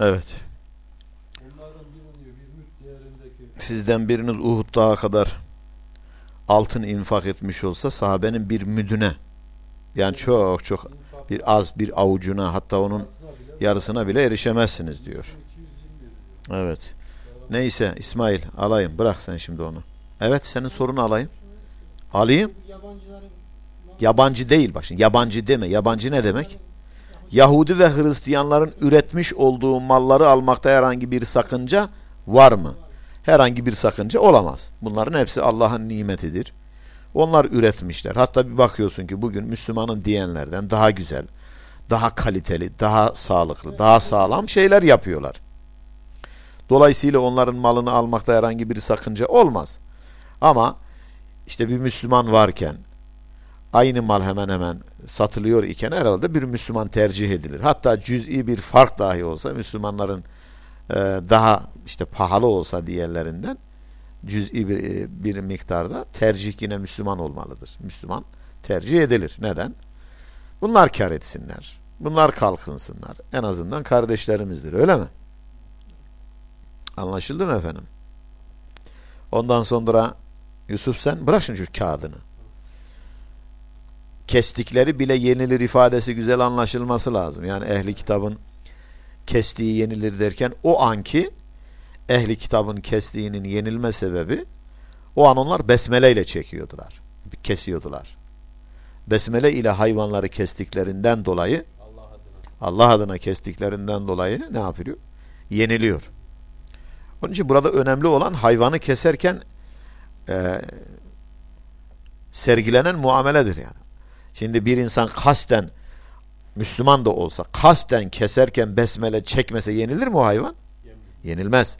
Evet. Sizden biriniz Uhud dağı kadar altın infak etmiş olsa sahabenin bir müdüne yani çok çok bir az bir avucuna hatta onun yarısına bile erişemezsiniz diyor. 220 diyor. Evet. Neyse İsmail alayım. Bırak sen şimdi onu. Evet senin sorunu alayım. Alayım. Yabancı değil bak şimdi. Yabancı deme. Yabancı ne demek? Yahudi ve Hristiyanların üretmiş olduğu malları almakta herhangi bir sakınca var mı? Herhangi bir sakınca olamaz. Bunların hepsi Allah'ın nimetidir. Onlar üretmişler. Hatta bir bakıyorsun ki bugün Müslümanın diyenlerden daha güzel, daha kaliteli, daha sağlıklı, daha sağlam şeyler yapıyorlar. Dolayısıyla onların malını almakta herhangi bir sakınca olmaz. Ama işte bir Müslüman varken aynı mal hemen hemen satılıyor iken herhalde bir Müslüman tercih edilir. Hatta cüz'i bir fark dahi olsa Müslümanların e, daha işte pahalı olsa diğerlerinden cüz'i bir, e, bir miktarda tercih yine Müslüman olmalıdır. Müslüman tercih edilir. Neden? Bunlar kar etsinler. Bunlar kalkınsınlar. En azından kardeşlerimizdir. Öyle mi? Anlaşıldı mı efendim? Ondan sonra Yusuf sen bırak şimdi şu kağıdını. Kestikleri bile yenilir ifadesi güzel anlaşılması lazım. Yani ehli kitabın kestiği yenilir derken o anki ehli kitabın kestiğinin yenilme sebebi o an onlar besmele ile çekiyordular. Kesiyordular. Besmele ile hayvanları kestiklerinden dolayı Allah adına. Kestiklerinden dolayı ne yapıyor? Yeniliyor. Onun için burada önemli olan hayvanı keserken e, sergilenen muameledir yani. Şimdi bir insan kasten Müslüman da olsa kasten keserken besmele çekmese yenilir mi o hayvan? Yenilmez.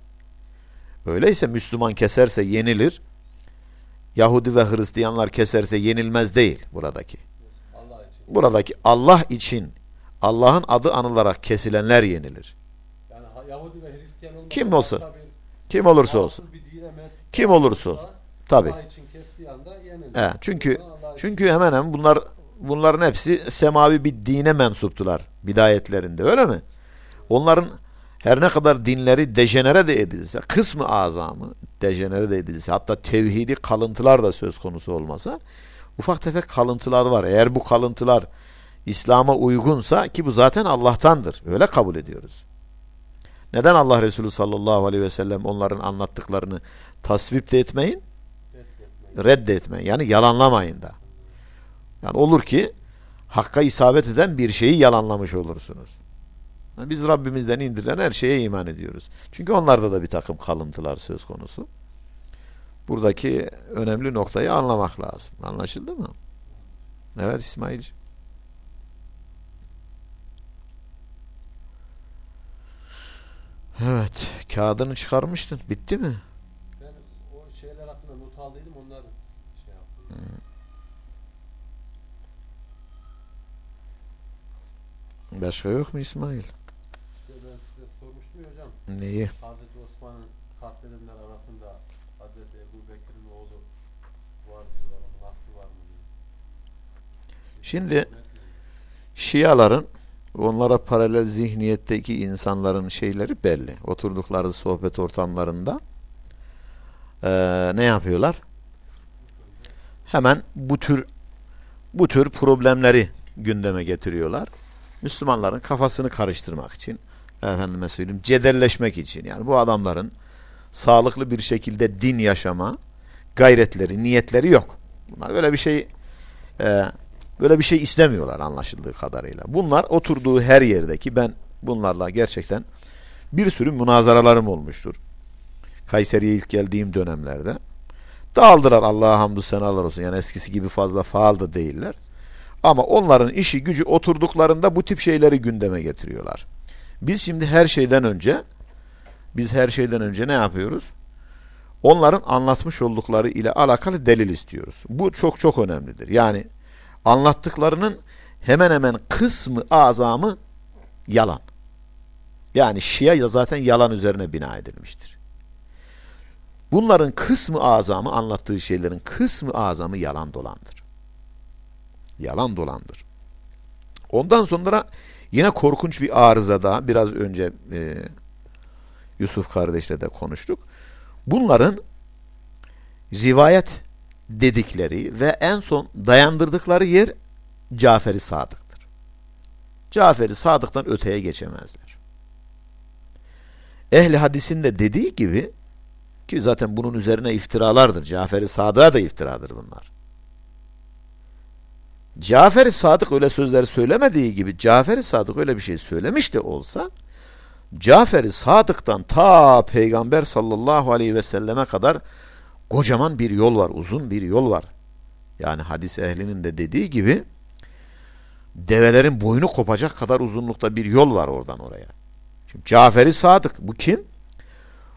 Öyleyse Müslüman keserse yenilir. Yahudi ve Hristiyanlar keserse yenilmez değil buradaki. Allah için. Buradaki Allah için Allah'ın adı anılarak kesilenler yenilir. Yani Yahudi ve Hristiyan Kim olsa, bir Kim olursa olsun. Kim olursa olsun. Tabi. Allah için kestiği anda yenilir. He, çünkü çünkü hemen hemen bunlar bunların hepsi semavi bir dine mensuptular bidayetlerinde öyle mi? Onların her ne kadar dinleri dejenere de edilse, kısmı azamı dejenere de edilse, hatta tevhidi kalıntılar da söz konusu olmasa, ufak tefek kalıntılar var. Eğer bu kalıntılar İslam'a uygunsa ki bu zaten Allah'tandır. Öyle kabul ediyoruz. Neden Allah Resulü sallallahu aleyhi ve sellem onların anlattıklarını tasvip de etmeyin? Reddetmeyin. reddetmeyin. Yani yalanlamayın da. Yani olur ki hakka isabet eden bir şeyi yalanlamış olursunuz. Yani biz Rabbimizden indirilen her şeye iman ediyoruz. Çünkü onlarda da bir takım kalıntılar söz konusu. Buradaki önemli noktayı anlamak lazım. Anlaşıldı mı? Evet İsmail'ciğim. Evet. Kağıdını çıkarmıştın. Bitti mi? Başka yok mu İsmail? İşte ben size sormuştum ya hocam. Neyi? Hazreti Osman'ın katledenler arasında Hazreti Ebu Bekir'in oğlu var diyorlar. Onun aslı var mı? Şimdi Şiaların onlara paralel zihniyetteki insanların şeyleri belli. Oturdukları sohbet ortamlarında eee, ne yapıyorlar? Hemen bu tür bu tür problemleri gündeme getiriyorlar. Müslümanların kafasını karıştırmak için, efendime söyleyeyim, cedelleşmek için. Yani bu adamların sağlıklı bir şekilde din yaşama gayretleri, niyetleri yok. Bunlar böyle bir şey eee Böyle bir şey istemiyorlar anlaşıldığı kadarıyla. Bunlar oturduğu her yerdeki ben bunlarla gerçekten bir sürü münazaralarım olmuştur. Kayseri'ye ilk geldiğim dönemlerde. Dağıldılar Allah'a hamdü senalar olsun. Yani eskisi gibi fazla faal da değiller. Ama onların işi gücü oturduklarında bu tip şeyleri gündeme getiriyorlar. Biz şimdi her şeyden önce biz her şeyden önce ne yapıyoruz? Onların anlatmış oldukları ile alakalı delil istiyoruz. Bu çok çok önemlidir. Yani anlattıklarının hemen hemen kısmı azamı yalan. Yani Şia ya zaten yalan üzerine bina edilmiştir. Bunların kısmı azamı anlattığı şeylerin kısmı azamı yalan dolandır. Yalan dolandır. Ondan sonra Yine korkunç bir arıza daha biraz önce e, Yusuf kardeşle de konuştuk. Bunların rivayet dedikleri ve en son dayandırdıkları yer Caferi Sadık'tır. Caferi Sadık'tan öteye geçemezler. Ehli hadisin de dediği gibi ki zaten bunun üzerine iftiralardır. Caferi Sadık'a da iftiradır bunlar. Cafer-i Sadık öyle sözler söylemediği gibi Cafer-i Sadık öyle bir şey söylemiş de olsa Cafer-i Sadık'tan ta Peygamber sallallahu aleyhi ve selleme kadar kocaman bir yol var, uzun bir yol var. Yani hadis ehlinin de dediği gibi develerin boynu kopacak kadar uzunlukta bir yol var oradan oraya. Şimdi Cafer-i Sadık bu kim?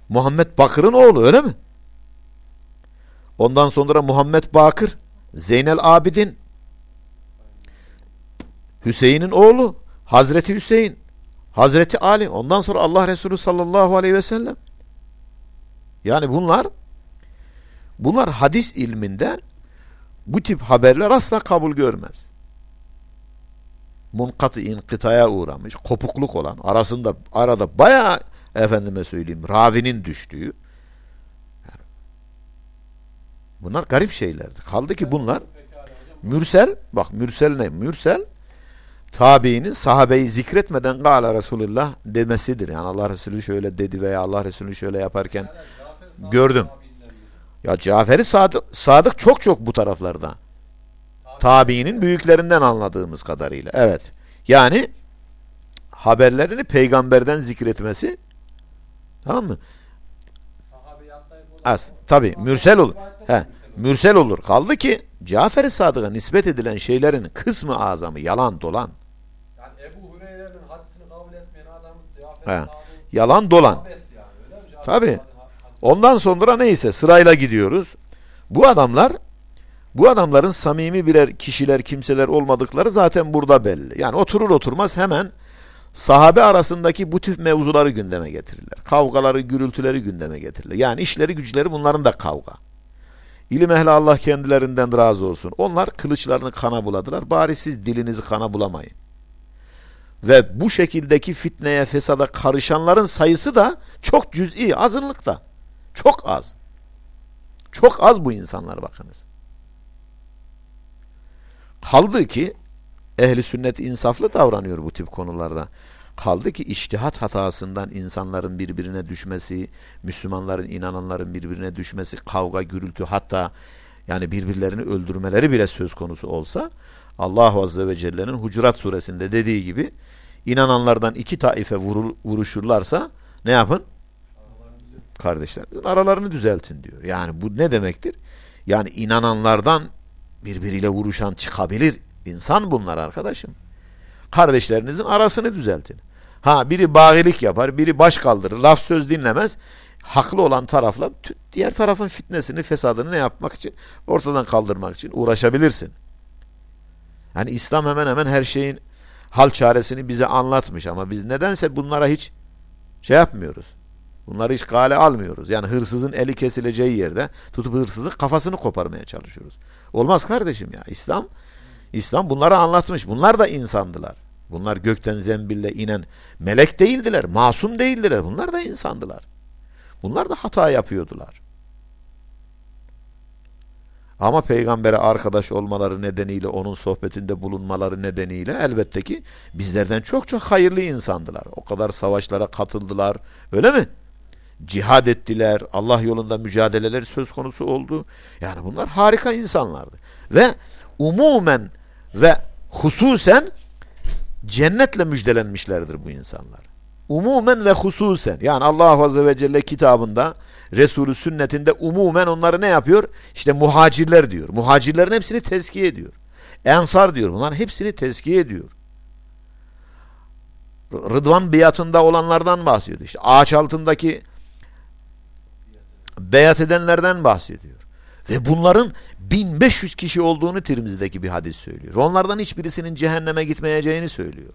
Muhammed Bakır'ın oğlu öyle mi? Ondan sonra Muhammed Bakır, Zeynel Abidin, Hüseyin'in oğlu, Hazreti Hüseyin, Hazreti Ali, ondan sonra Allah Resulü sallallahu aleyhi ve sellem. Yani bunlar bunlar hadis ilminde bu tip haberler asla kabul görmez. Munkatı inkıtaya uğramış, kopukluk olan, arasında arada bayağı efendime söyleyeyim ravinin düştüğü bunlar garip şeylerdi. Kaldı ki bunlar mürsel, bak mürsel ne? Mürsel tabiinin sahabeyi zikretmeden gala Resulullah demesidir. Yani Allah Resulü şöyle dedi veya Allah Resulü şöyle yaparken gördüm. Ya Caferi Sadık, Sadık çok çok bu taraflarda. Tabiinin büyüklerinden anladığımız kadarıyla. Evet. Yani haberlerini peygamberden zikretmesi tamam mı? Az. Tabi mürsel olur. He, mürsel olur. Kaldı ki Cafer-i Sadık'a nispet edilen şeylerin kısmı azamı yalan dolan. Yani Ebu Hureyre'nin hadisini kabul etmeyen adamın He. Yalan dolan. Tabi. Ondan sonra neyse sırayla gidiyoruz. Bu adamlar bu adamların samimi birer kişiler, kimseler olmadıkları zaten burada belli. Yani oturur oturmaz hemen sahabe arasındaki bu tip mevzuları gündeme getirirler. Kavgaları, gürültüleri gündeme getirirler. Yani işleri güçleri bunların da kavga. İlim ehli Allah kendilerinden razı olsun. Onlar kılıçlarını kana buladılar. Bari siz dilinizi kana bulamayın. Ve bu şekildeki fitneye, fesada karışanların sayısı da çok cüz'i, azınlıkta. Çok az. Çok az bu insanlar bakınız. Kaldı ki ehli sünnet insaflı davranıyor bu tip konularda. Kaldı ki iştihat hatasından insanların birbirine düşmesi, Müslümanların, inananların birbirine düşmesi, kavga, gürültü hatta yani birbirlerini öldürmeleri bile söz konusu olsa Allah Azze ve Celle'nin Hucurat suresinde dediği gibi inananlardan iki taife vurul, vuruşurlarsa ne yapın? Kardeşlerinizin aralarını düzeltin diyor. Yani bu ne demektir? Yani inananlardan birbiriyle vuruşan çıkabilir. insan bunlar arkadaşım. Kardeşlerinizin arasını düzeltin. Ha biri bağilik yapar, biri baş kaldırır, laf söz dinlemez. Haklı olan tarafla diğer tarafın fitnesini, fesadını ne yapmak için? Ortadan kaldırmak için uğraşabilirsin. Yani İslam hemen hemen her şeyin hal çaresini bize anlatmış ama biz nedense bunlara hiç şey yapmıyoruz. Bunları hiç gale almıyoruz. Yani hırsızın eli kesileceği yerde tutup hırsızın kafasını koparmaya çalışıyoruz. Olmaz kardeşim ya. İslam İslam bunları anlatmış. Bunlar da insandılar. Bunlar gökten zembille inen melek değildiler, masum değildiler. Bunlar da insandılar. Bunlar da hata yapıyordular. Ama peygambere arkadaş olmaları nedeniyle, onun sohbetinde bulunmaları nedeniyle elbette ki bizlerden çok çok hayırlı insandılar. O kadar savaşlara katıldılar. Öyle mi? Cihad ettiler. Allah yolunda mücadeleler söz konusu oldu. Yani bunlar harika insanlardı. Ve umumen ve hususen cennetle müjdelenmişlerdir bu insanlar. Umumen ve hususen yani Allah Azze ve Celle kitabında Resulü sünnetinde umumen onları ne yapıyor? İşte muhacirler diyor. Muhacirlerin hepsini tezkiye ediyor. Ensar diyor. Bunların hepsini tezkiye ediyor. Rıdvan beyatında olanlardan bahsediyor. İşte ağaç altındaki beyat edenlerden bahsediyor. Ve bunların 1500 kişi olduğunu Tirmizi'deki bir hadis söylüyor. Onlardan hiçbirisinin cehenneme gitmeyeceğini söylüyor.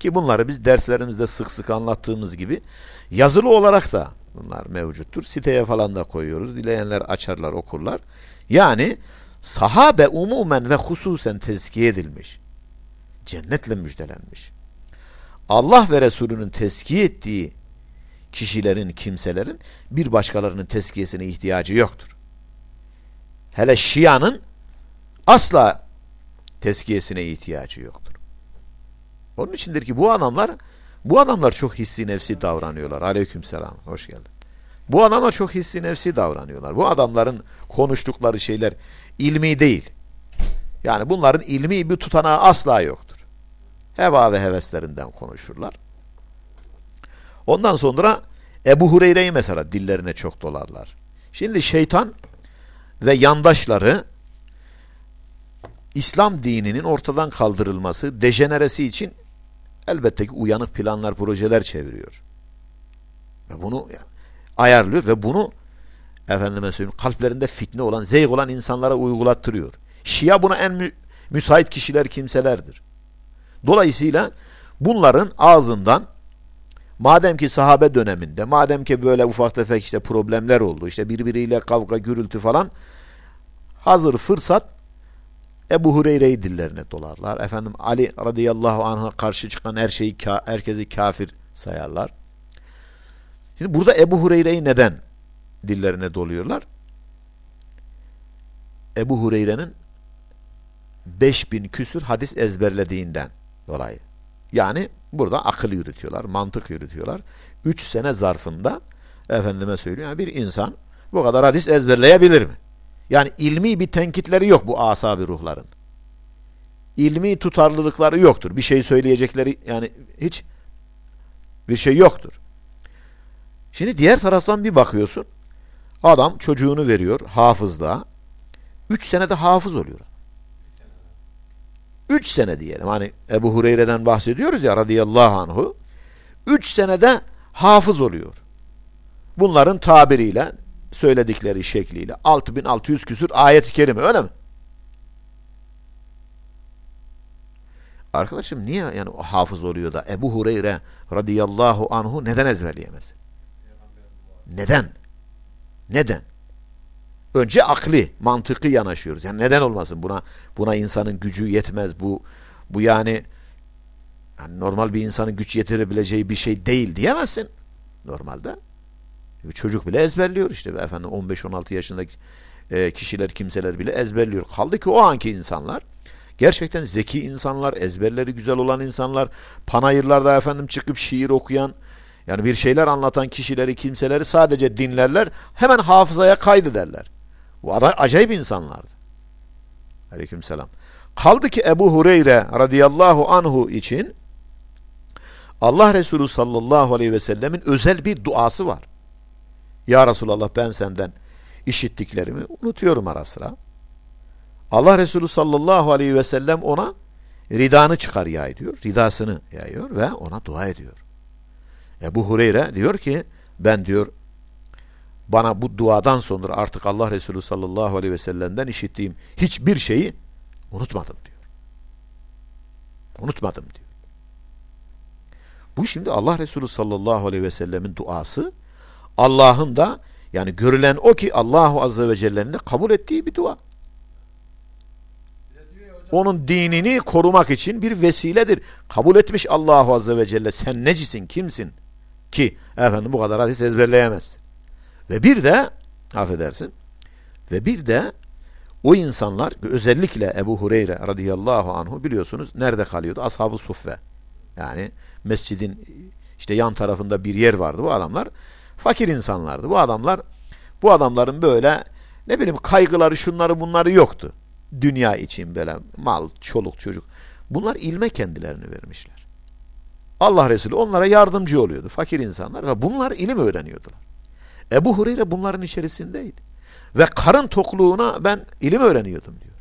Ki bunları biz derslerimizde sık sık anlattığımız gibi yazılı olarak da bunlar mevcuttur. Siteye falan da koyuyoruz. Dileyenler açarlar, okurlar. Yani sahabe umumen ve hususen tezkiye edilmiş. Cennetle müjdelenmiş. Allah ve Resulünün tezkiye ettiği kişilerin, kimselerin bir başkalarının tezkiyesine ihtiyacı yoktur. Hele Şia'nın asla tezkiyesine ihtiyacı yoktur. Onun içindir ki bu adamlar bu adamlar çok hissi nefsi davranıyorlar. Aleykümselam. Hoş geldin. Bu adamlar çok hissi nefsi davranıyorlar. Bu adamların konuştukları şeyler ilmi değil. Yani bunların ilmi bir tutanağı asla yoktur. Heva ve heveslerinden konuşurlar. Ondan sonra Ebu Hureyre'yi mesela dillerine çok dolarlar. Şimdi şeytan ve yandaşları İslam dininin ortadan kaldırılması, dejeneresi için elbette ki uyanık planlar, projeler çeviriyor. Ve bunu ayarlıyor ve bunu efendime söyleyeyim kalplerinde fitne olan, zeyg olan insanlara uygulattırıyor. Şia buna en mü müsait kişiler kimselerdir. Dolayısıyla bunların ağzından madem ki sahabe döneminde, madem ki böyle ufak tefek işte problemler oldu, işte birbiriyle kavga, gürültü falan hazır fırsat Ebu Hureyre'yi dillerine dolarlar. Efendim Ali radıyallahu anh'a karşı çıkan her şeyi herkesi kafir sayarlar. Şimdi burada Ebu Hureyre'yi neden dillerine doluyorlar? Ebu Hureyre'nin 5000 küsür hadis ezberlediğinden dolayı. Yani burada akıl yürütüyorlar, mantık yürütüyorlar. 3 sene zarfında efendime söylüyor yani bir insan bu kadar hadis ezberleyebilir mi? Yani ilmi bir tenkitleri yok bu asabi ruhların. İlmi tutarlılıkları yoktur. Bir şey söyleyecekleri yani hiç bir şey yoktur. Şimdi diğer taraftan bir bakıyorsun. Adam çocuğunu veriyor hafızlığa. Üç senede hafız oluyor. Üç sene diyelim. Hani Ebu Hureyre'den bahsediyoruz ya radıyallahu anhu. Üç senede hafız oluyor. Bunların tabiriyle söyledikleri şekliyle 6600 küsür ayet-i kerime öyle mi? Arkadaşım niye yani hafız oluyor da Ebu Hureyre radıyallahu anhu neden ezberleyemez? Neden? Neden? Önce akli, mantıklı yanaşıyoruz. Yani neden olmasın? Buna buna insanın gücü yetmez. Bu bu yani, yani normal bir insanın güç yetirebileceği bir şey değil diyemezsin. Normalde. Çocuk bile ezberliyor işte efendim 15-16 yaşındaki e, kişiler, kimseler bile ezberliyor. Kaldı ki o anki insanlar gerçekten zeki insanlar, ezberleri güzel olan insanlar, panayırlarda efendim çıkıp şiir okuyan, yani bir şeyler anlatan kişileri, kimseleri sadece dinlerler, hemen hafızaya kaydederler. Bu acayip insanlardı. Aleykümselam. Kaldı ki Ebu Hureyre radıyallahu anhu için Allah Resulü sallallahu aleyhi ve sellemin özel bir duası var. Ya Resulallah ben senden işittiklerimi unutuyorum ara sıra. Allah Resulü sallallahu aleyhi ve sellem ona ridanı çıkar yay diyor. Ridasını yayıyor ve ona dua ediyor. Ebu Hureyre diyor ki ben diyor bana bu duadan sonra artık Allah Resulü sallallahu aleyhi ve sellem'den işittiğim hiçbir şeyi unutmadım diyor. Unutmadım diyor. Bu şimdi Allah Resulü sallallahu aleyhi ve sellemin duası Allah'ın da yani görülen o ki Allahu Azze ve Celle'nin kabul ettiği bir dua. Onun dinini korumak için bir vesiledir. Kabul etmiş Allahu Azze ve Celle sen necisin, kimsin ki efendim bu kadar hadis ezberleyemez. Ve bir de affedersin ve bir de o insanlar özellikle Ebu Hureyre radıyallahu anhu biliyorsunuz nerede kalıyordu? Ashab-ı Suffe. Yani mescidin işte yan tarafında bir yer vardı bu adamlar fakir insanlardı. Bu adamlar bu adamların böyle ne bileyim kaygıları şunları bunları yoktu. Dünya için böyle mal, çoluk, çocuk. Bunlar ilme kendilerini vermişler. Allah Resulü onlara yardımcı oluyordu. Fakir insanlar ve bunlar ilim öğreniyordular. Ebu Hureyre bunların içerisindeydi. Ve karın tokluğuna ben ilim öğreniyordum diyor.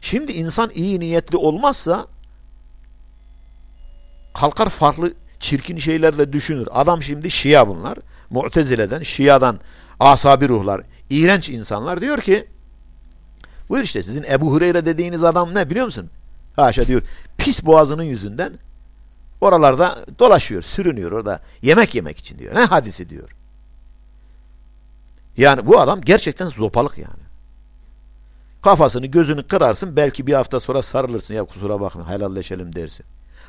Şimdi insan iyi niyetli olmazsa kalkar farklı çirkin şeyler de düşünür. Adam şimdi Şia bunlar. Mu'tezile'den, Şia'dan asabi ruhlar, iğrenç insanlar diyor ki buyur işte sizin Ebu Hureyre dediğiniz adam ne biliyor musun? Haşa diyor pis boğazının yüzünden oralarda dolaşıyor, sürünüyor orada yemek yemek için diyor. Ne hadisi diyor. Yani bu adam gerçekten zopalık yani. Kafasını gözünü kırarsın belki bir hafta sonra sarılırsın ya kusura bakma helalleşelim dersin.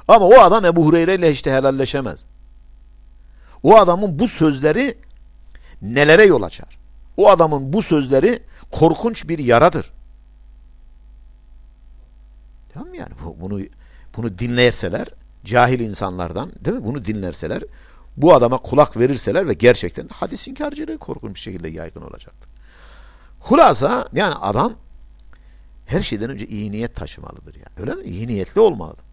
Ama o adam Ebu Hureyre ile işte helalleşemez. O adamın bu sözleri nelere yol açar? O adamın bu sözleri korkunç bir yaradır. Tamam yani? Bunu bunu dinlerseler cahil insanlardan değil mi? Bunu dinlerseler bu adama kulak verirseler ve gerçekten hadis inkarcılığı korkunç bir şekilde yaygın olacaktır. Hulasa yani adam her şeyden önce iyi niyet taşımalıdır yani. Öyle mi? İyi niyetli olmalı.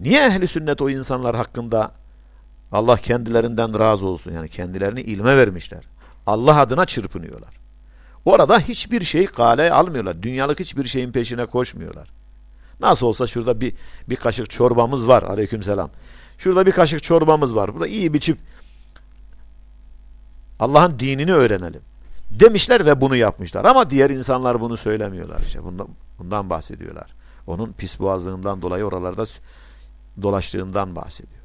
Niye ehli sünnet o insanlar hakkında Allah kendilerinden razı olsun yani kendilerini ilme vermişler. Allah adına çırpınıyorlar. Orada hiçbir şey kale almıyorlar. Dünyalık hiçbir şeyin peşine koşmuyorlar. Nasıl olsa şurada bir, bir kaşık çorbamız var. Aleykümselam. Şurada bir kaşık çorbamız var. Burada iyi biçip Allah'ın dinini öğrenelim. Demişler ve bunu yapmışlar. Ama diğer insanlar bunu söylemiyorlar. işte. Bundan, bundan bahsediyorlar. Onun pis boğazlığından dolayı oralarda dolaştığından bahsediyor.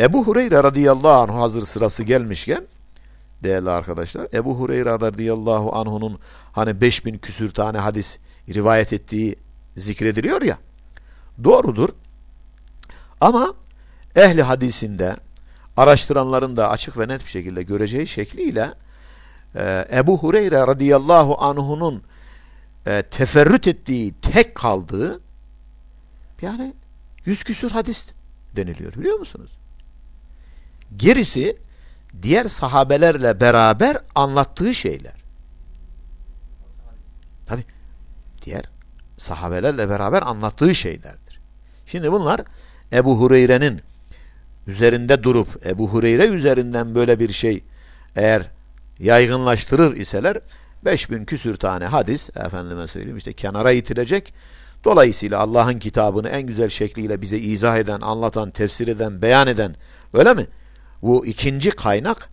Ebu Hureyre radıyallahu anh hazır sırası gelmişken değerli arkadaşlar Ebu Hureyre radıyallahu anh'unun hani 5000 küsür tane hadis rivayet ettiği zikrediliyor ya doğrudur ama ehli hadisinde araştıranların da açık ve net bir şekilde göreceği şekliyle e, Ebu Hureyre radıyallahu anh'unun e, teferrüt ettiği tek kaldığı yani yüz küsür hadis deniliyor biliyor musunuz? Gerisi diğer sahabelerle beraber anlattığı şeyler. Tabi diğer sahabelerle beraber anlattığı şeylerdir. Şimdi bunlar Ebu Hureyre'nin üzerinde durup Ebu Hureyre üzerinden böyle bir şey eğer yaygınlaştırır iseler 5000 küsür tane hadis efendime söyleyeyim işte kenara itilecek. Dolayısıyla Allah'ın kitabını en güzel şekliyle bize izah eden, anlatan, tefsir eden, beyan eden öyle mi? Bu ikinci kaynak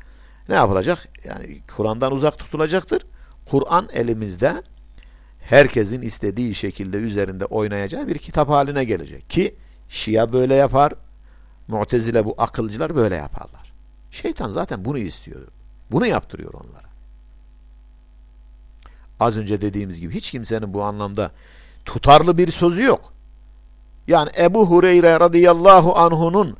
ne yapılacak? Yani Kur'an'dan uzak tutulacaktır. Kur'an elimizde herkesin istediği şekilde üzerinde oynayacağı bir kitap haline gelecek. Ki Şia böyle yapar, Mu'tezile bu akılcılar böyle yaparlar. Şeytan zaten bunu istiyor. Bunu yaptırıyor onlara. Az önce dediğimiz gibi hiç kimsenin bu anlamda tutarlı bir sözü yok. Yani Ebu Hureyre radıyallahu anhunun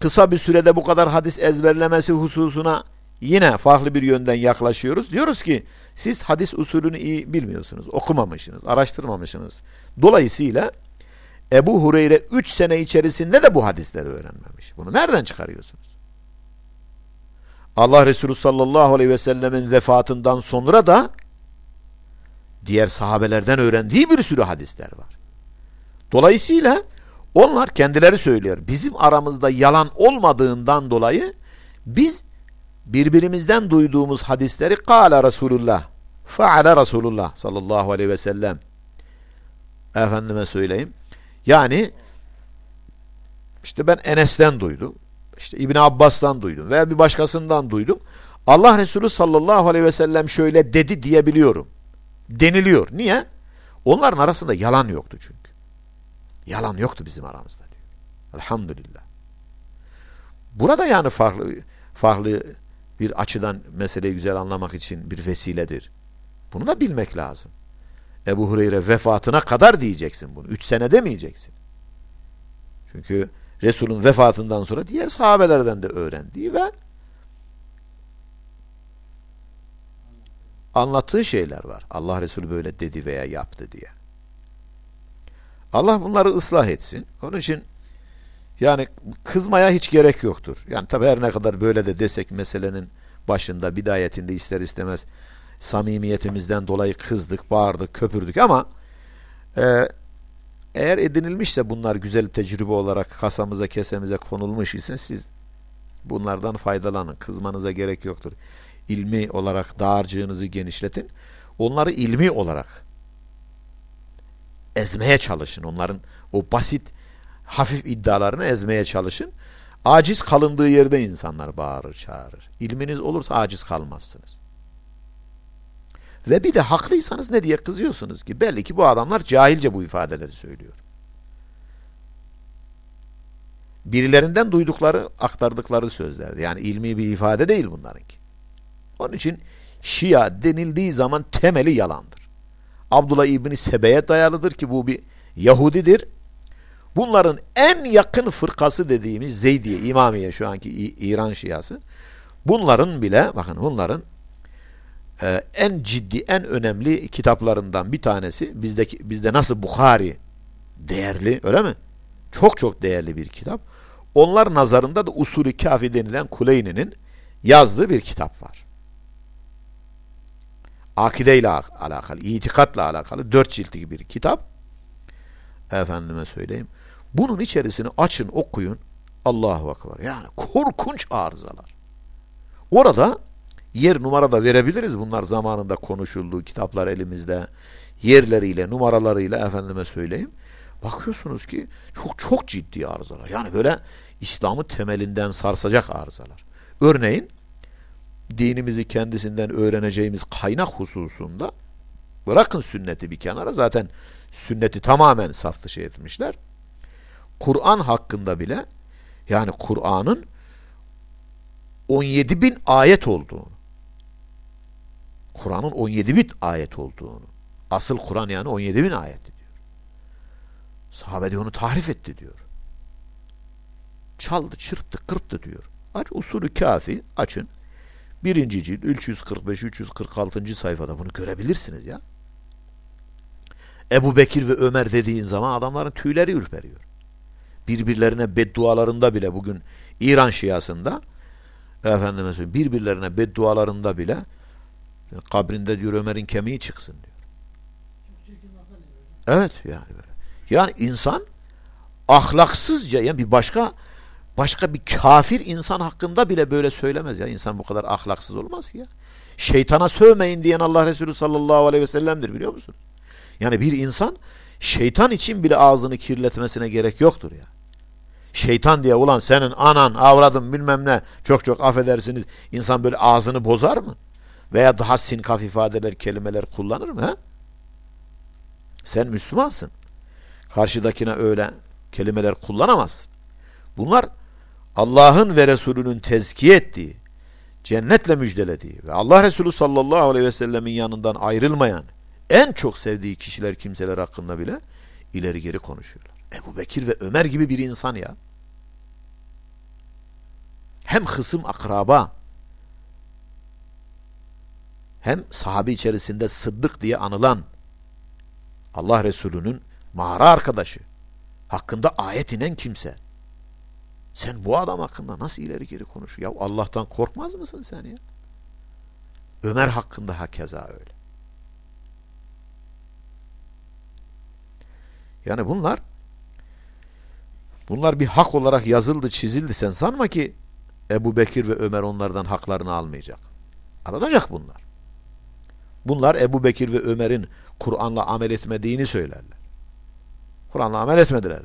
kısa bir sürede bu kadar hadis ezberlemesi hususuna yine farklı bir yönden yaklaşıyoruz. Diyoruz ki siz hadis usulünü iyi bilmiyorsunuz, okumamışsınız, araştırmamışsınız. Dolayısıyla Ebu Hureyre 3 sene içerisinde de bu hadisleri öğrenmemiş. Bunu nereden çıkarıyorsunuz? Allah Resulü sallallahu aleyhi ve sellemin vefatından sonra da diğer sahabelerden öğrendiği bir sürü hadisler var. Dolayısıyla onlar kendileri söylüyor. Bizim aramızda yalan olmadığından dolayı biz birbirimizden duyduğumuz hadisleri kâle Resulullah, faale Resulullah sallallahu aleyhi ve sellem efendime söyleyeyim. Yani işte ben Enes'ten duydum. İşte İbn Abbas'tan duydum veya bir başkasından duydum. Allah Resulü sallallahu aleyhi ve sellem şöyle dedi diyebiliyorum. Deniliyor. Niye? Onların arasında yalan yoktu çünkü. Yalan yoktu bizim aramızda diyor. Elhamdülillah. Burada yani farklı farklı bir açıdan meseleyi güzel anlamak için bir vesiledir. Bunu da bilmek lazım. Ebu Hureyre vefatına kadar diyeceksin bunu. Üç sene demeyeceksin. Çünkü Resul'ün vefatından sonra diğer sahabelerden de öğrendiği ve anlattığı şeyler var. Allah Resulü böyle dedi veya yaptı diye. Allah bunları ıslah etsin. Onun için yani kızmaya hiç gerek yoktur. Yani tabi her ne kadar böyle de desek meselenin başında, bidayetinde ister istemez samimiyetimizden dolayı kızdık, bağırdık, köpürdük ama e, eğer edinilmişse bunlar güzel tecrübe olarak kasamıza, kesemize konulmuş ise siz bunlardan faydalanın. Kızmanıza gerek yoktur. İlmi olarak dağarcığınızı genişletin. Onları ilmi olarak ezmeye çalışın. Onların o basit, hafif iddialarını ezmeye çalışın. Aciz kalındığı yerde insanlar bağırır, çağırır. İlminiz olursa aciz kalmazsınız. Ve bir de haklıysanız ne diye kızıyorsunuz ki? Belli ki bu adamlar cahilce bu ifadeleri söylüyor. Birilerinden duydukları, aktardıkları sözlerdi. Yani ilmi bir ifade değil bunlarınki. Onun için Şia denildiği zaman temeli yalandır. Abdullah İbni Sebe'ye dayalıdır ki bu bir Yahudidir. Bunların en yakın fırkası dediğimiz Zeydiye, İmamiye şu anki İran Şiası. Bunların bile bakın bunların e, en ciddi, en önemli kitaplarından bir tanesi bizdeki bizde nasıl Bukhari değerli öyle mi? Çok çok değerli bir kitap. Onlar nazarında da usulü kafi denilen Kuleyni'nin yazdığı bir kitap var. Akide ile alakalı, itikatla alakalı dört ciltli bir kitap. Efendime söyleyeyim. Bunun içerisini açın, okuyun. Allahu Ekber. Yani korkunç arızalar. Orada yer numara da verebiliriz. Bunlar zamanında konuşulduğu kitaplar elimizde. Yerleriyle, numaralarıyla efendime söyleyeyim. Bakıyorsunuz ki çok çok ciddi arızalar. Yani böyle İslam'ı temelinden sarsacak arızalar. Örneğin dinimizi kendisinden öğreneceğimiz kaynak hususunda bırakın sünneti bir kenara zaten sünneti tamamen saf dışı etmişler. Kur'an hakkında bile yani Kur'an'ın 17 bin ayet olduğunu Kur'an'ın 17 bin ayet olduğunu asıl Kur'an yani 17 bin ayet diyor. Sahabe de onu tahrif etti diyor. Çaldı, çırptı, kırptı diyor. Aç usulü kafi açın. Birinci cilt 345-346. sayfada bunu görebilirsiniz ya. Ebu Bekir ve Ömer dediğin zaman adamların tüyleri ürperiyor. Birbirlerine beddualarında bile bugün İran şiasında efendime birbirlerine beddualarında bile kabrinde diyor Ömer'in kemiği çıksın diyor. Evet yani böyle. Yani insan ahlaksızca yani bir başka başka bir kafir insan hakkında bile böyle söylemez ya. İnsan bu kadar ahlaksız olmaz ki ya. Şeytana sövmeyin diyen Allah Resulü sallallahu aleyhi ve sellem'dir biliyor musunuz? Yani bir insan şeytan için bile ağzını kirletmesine gerek yoktur ya. Şeytan diye ulan senin anan, avradın bilmem ne çok çok affedersiniz. İnsan böyle ağzını bozar mı? Veya daha sinkaf ifadeler, kelimeler kullanır mı? He? Sen Müslümansın. Karşıdakine öyle kelimeler kullanamazsın. Bunlar Allah'ın ve Resulünün tezkiye ettiği, cennetle müjdelediği ve Allah Resulü sallallahu aleyhi ve sellemin yanından ayrılmayan en çok sevdiği kişiler, kimseler hakkında bile ileri geri konuşuyorlar. Ebu Bekir ve Ömer gibi bir insan ya. Hem hısım akraba, hem sahabe içerisinde sıddık diye anılan Allah Resulü'nün mağara arkadaşı, hakkında ayet inen kimse. Sen bu adam hakkında nasıl ileri geri konuş? Ya Allah'tan korkmaz mısın sen ya? Ömer hakkında hakeza öyle. Yani bunlar bunlar bir hak olarak yazıldı, çizildi. Sen sanma ki Ebu Bekir ve Ömer onlardan haklarını almayacak. Alınacak bunlar. Bunlar Ebu Bekir ve Ömer'in Kur'an'la amel etmediğini söylerler. Kur'an'la amel etmediler.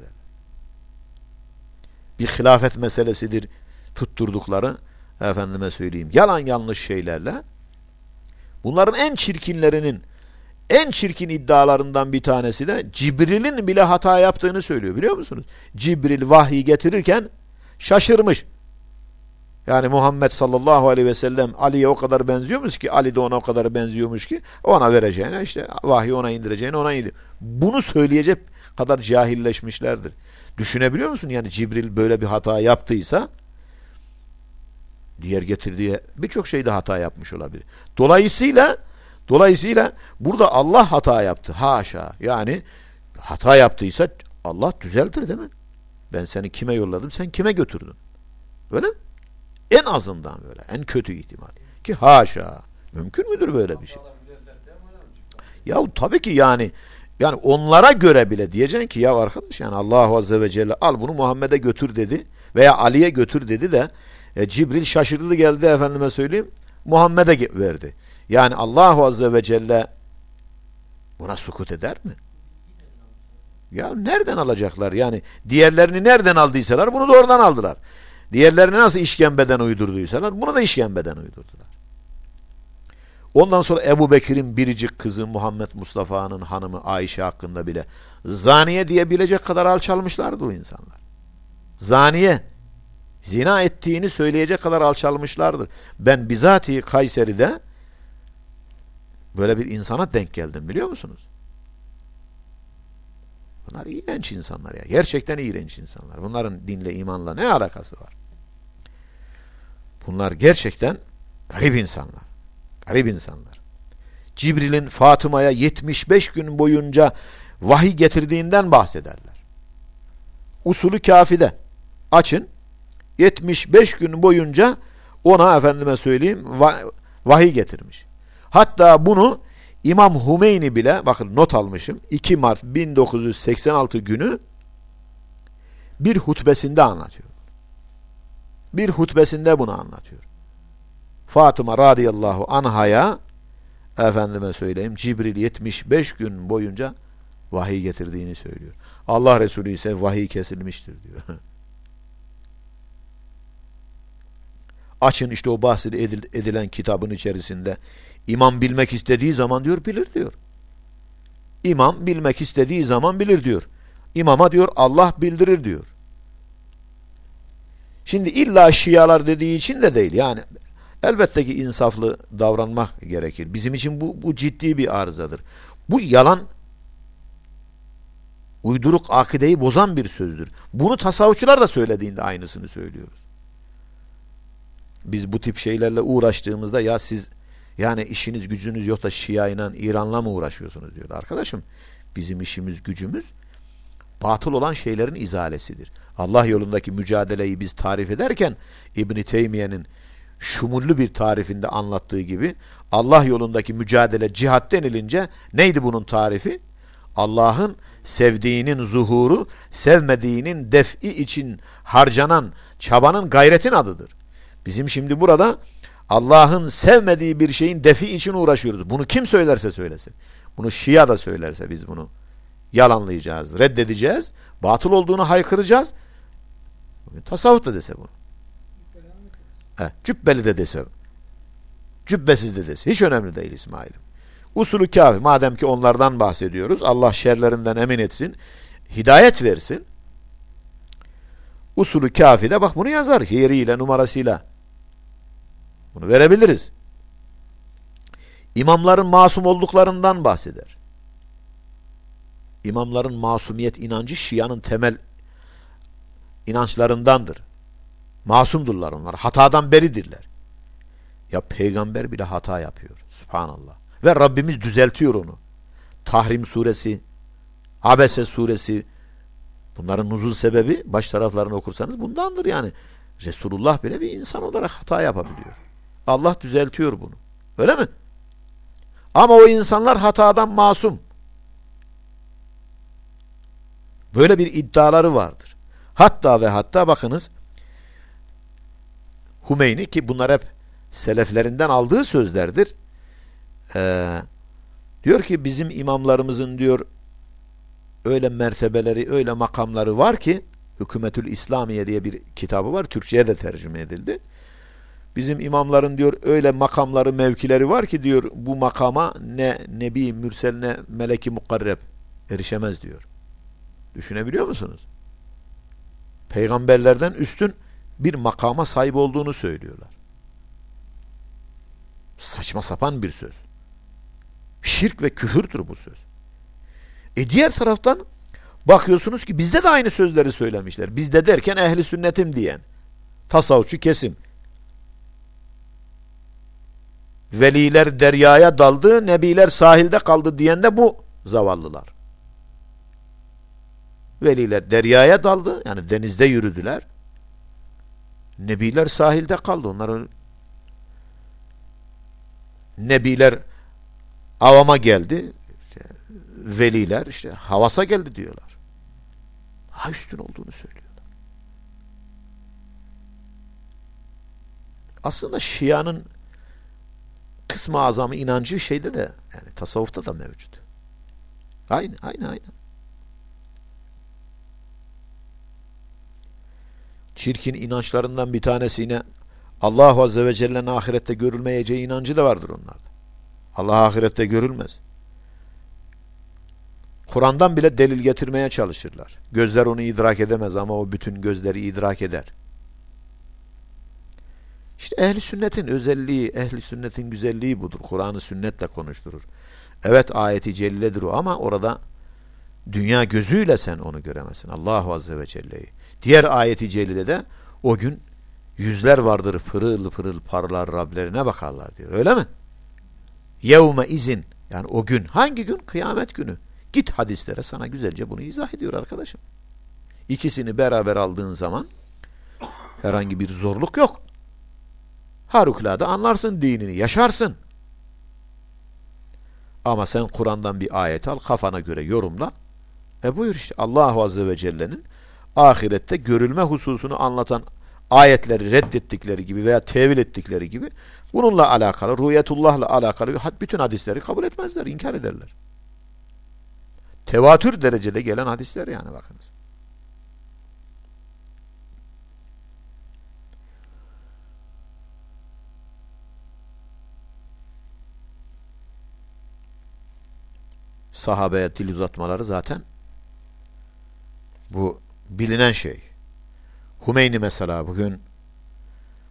Bir hilafet meselesidir tutturdukları efendime söyleyeyim yalan yanlış şeylerle bunların en çirkinlerinin en çirkin iddialarından bir tanesi de Cibril'in bile hata yaptığını söylüyor biliyor musunuz? Cibril vahyi getirirken şaşırmış. Yani Muhammed sallallahu aleyhi ve sellem Ali'ye o kadar benziyormuş ki Ali de ona o kadar benziyormuş ki ona vereceğine işte vahyi ona indireceğine ona indir. Bunu söyleyecek kadar cahilleşmişlerdir. Düşünebiliyor musun? Yani Cibril böyle bir hata yaptıysa diğer getirdiği birçok şeyde hata yapmış olabilir. Dolayısıyla dolayısıyla burada Allah hata yaptı. Haşa. Yani hata yaptıysa Allah düzeltir değil mi? Ben seni kime yolladım? Sen kime götürdün? Öyle mi? En azından böyle. En kötü ihtimal. Ki haşa. Mümkün müdür böyle bir şey? Ya tabii ki yani yani onlara göre bile diyeceksin ki ya arkadaş yani Allah Azze ve Celle al bunu Muhammed'e götür dedi veya Ali'ye götür dedi de e, Cibril şaşırdı geldi efendime söyleyeyim Muhammed'e verdi. Yani Allah Azze ve Celle buna sukut eder mi? Ya nereden alacaklar? Yani diğerlerini nereden aldıysalar bunu da oradan aldılar. Diğerlerini nasıl işkembeden uydurduysalar bunu da işkembeden uydurdular. Ondan sonra Ebu Bekir'in biricik kızı Muhammed Mustafa'nın hanımı Ayşe hakkında bile zaniye diyebilecek kadar alçalmışlardı o insanlar. Zaniye, zina ettiğini söyleyecek kadar alçalmışlardır. Ben bizatihi Kayseri'de Böyle bir insana denk geldim biliyor musunuz? Bunlar iğrenç insanlar ya. Gerçekten iğrenç insanlar. Bunların dinle, imanla ne alakası var? Bunlar gerçekten garip insanlar. Garip insanlar. Cibril'in Fatıma'ya 75 gün boyunca vahiy getirdiğinden bahsederler. Usulü kafide açın 75 gün boyunca ona efendime söyleyeyim vahiy getirmiş. Hatta bunu İmam Hümeyni bile bakın not almışım 2 Mart 1986 günü bir hutbesinde anlatıyor. Bir hutbesinde bunu anlatıyor. Fatıma radıyallahu anhaya efendime söyleyeyim Cibril 75 gün boyunca vahiy getirdiğini söylüyor. Allah Resulü ise vahiy kesilmiştir diyor. Açın işte o bahsedilen kitabın içerisinde İmam bilmek istediği zaman diyor bilir diyor. İmam bilmek istediği zaman bilir diyor. İmama diyor Allah bildirir diyor. Şimdi illa şialar dediği için de değil. Yani elbette ki insaflı davranmak gerekir. Bizim için bu, bu ciddi bir arızadır. Bu yalan uyduruk akideyi bozan bir sözdür. Bunu tasavvufçular da söylediğinde aynısını söylüyoruz. Biz bu tip şeylerle uğraştığımızda ya siz yani işiniz gücünüz yok da Şia ile İran'la mı uğraşıyorsunuz diyor. Arkadaşım bizim işimiz gücümüz batıl olan şeylerin izalesidir. Allah yolundaki mücadeleyi biz tarif ederken İbn Teymiye'nin şumullü bir tarifinde anlattığı gibi Allah yolundaki mücadele cihat denilince neydi bunun tarifi? Allah'ın sevdiğinin zuhuru, sevmediğinin def'i için harcanan çabanın gayretin adıdır. Bizim şimdi burada Allah'ın sevmediği bir şeyin defi için uğraşıyoruz. Bunu kim söylerse söylesin. Bunu Şia da söylerse biz bunu yalanlayacağız, reddedeceğiz. Batıl olduğunu haykıracağız. Tasavvuf da dese bunu. He, cübbeli de dese. Cübbesiz de dese. Hiç önemli değil İsmail'im. Usulü kafi. Madem ki onlardan bahsediyoruz. Allah şerlerinden emin etsin. Hidayet versin. Usulü de bak bunu yazar. Yeriyle, numarasıyla. Bunu verebiliriz. İmamların masum olduklarından bahseder. İmamların masumiyet inancı Şia'nın temel inançlarındandır. Masumdurlar onlar. Hatadan beridirler. Ya peygamber bile hata yapıyor. Subhanallah. Ve Rabbimiz düzeltiyor onu. Tahrim suresi, Abese suresi bunların nuzul sebebi baş taraflarını okursanız bundandır yani. Resulullah bile bir insan olarak hata yapabiliyor. Allah düzeltiyor bunu. Öyle mi? Ama o insanlar hatadan masum. Böyle bir iddiaları vardır. Hatta ve hatta bakınız Hümeyni ki bunlar hep seleflerinden aldığı sözlerdir. Ee, diyor ki bizim imamlarımızın diyor öyle mertebeleri, öyle makamları var ki Hükümetül İslamiye diye bir kitabı var. Türkçe'ye de tercüme edildi. Bizim imamların diyor öyle makamları, mevkileri var ki diyor bu makama ne nebi, mürsel ne meleki mukarreb erişemez diyor. Düşünebiliyor musunuz? Peygamberlerden üstün bir makama sahip olduğunu söylüyorlar. Saçma sapan bir söz. Şirk ve küfürdür bu söz. E diğer taraftan bakıyorsunuz ki bizde de aynı sözleri söylemişler. Bizde derken ehli sünnetim diyen. Tasavvufçu kesim. Veliler deryaya daldı, nebiler sahilde kaldı diyen de bu zavallılar. Veliler deryaya daldı, yani denizde yürüdüler. Nebiler sahilde kaldı. Onların nebiler avama geldi. İşte, veliler işte havasa geldi diyorlar. Ha üstün olduğunu söylüyorlar. Aslında Şia'nın kısmı azamı inancı şeyde de yani tasavvufta da mevcut. Aynı, aynı, aynı. Çirkin inançlarından bir tanesine Allah Azze ve Celle'nin ahirette görülmeyeceği inancı da vardır onlarda. Allah ahirette görülmez. Kur'an'dan bile delil getirmeye çalışırlar. Gözler onu idrak edemez ama o bütün gözleri idrak eder. İşte ehli sünnetin özelliği, ehli sünnetin güzelliği budur. Kur'an'ı sünnetle konuşturur. Evet ayeti celledir o ama orada dünya gözüyle sen onu göremezsin. Allahu Azze ve Celle'yi. Diğer ayeti cellede o gün yüzler vardır pırıl pırıl parlar Rablerine bakarlar diyor. Öyle mi? Yevme izin yani o gün. Hangi gün? Kıyamet günü. Git hadislere sana güzelce bunu izah ediyor arkadaşım. İkisini beraber aldığın zaman herhangi bir zorluk yok. Harikulade anlarsın dinini, yaşarsın. Ama sen Kur'an'dan bir ayet al, kafana göre yorumla. E buyur işte Allah Azze ve Celle'nin ahirette görülme hususunu anlatan ayetleri reddettikleri gibi veya tevil ettikleri gibi bununla alakalı, ruhiyetullahla alakalı bütün hadisleri kabul etmezler, inkar ederler. Tevatür derecede gelen hadisler yani bakınız. Sahabeye dil uzatmaları zaten bu bilinen şey. Humeyni mesela bugün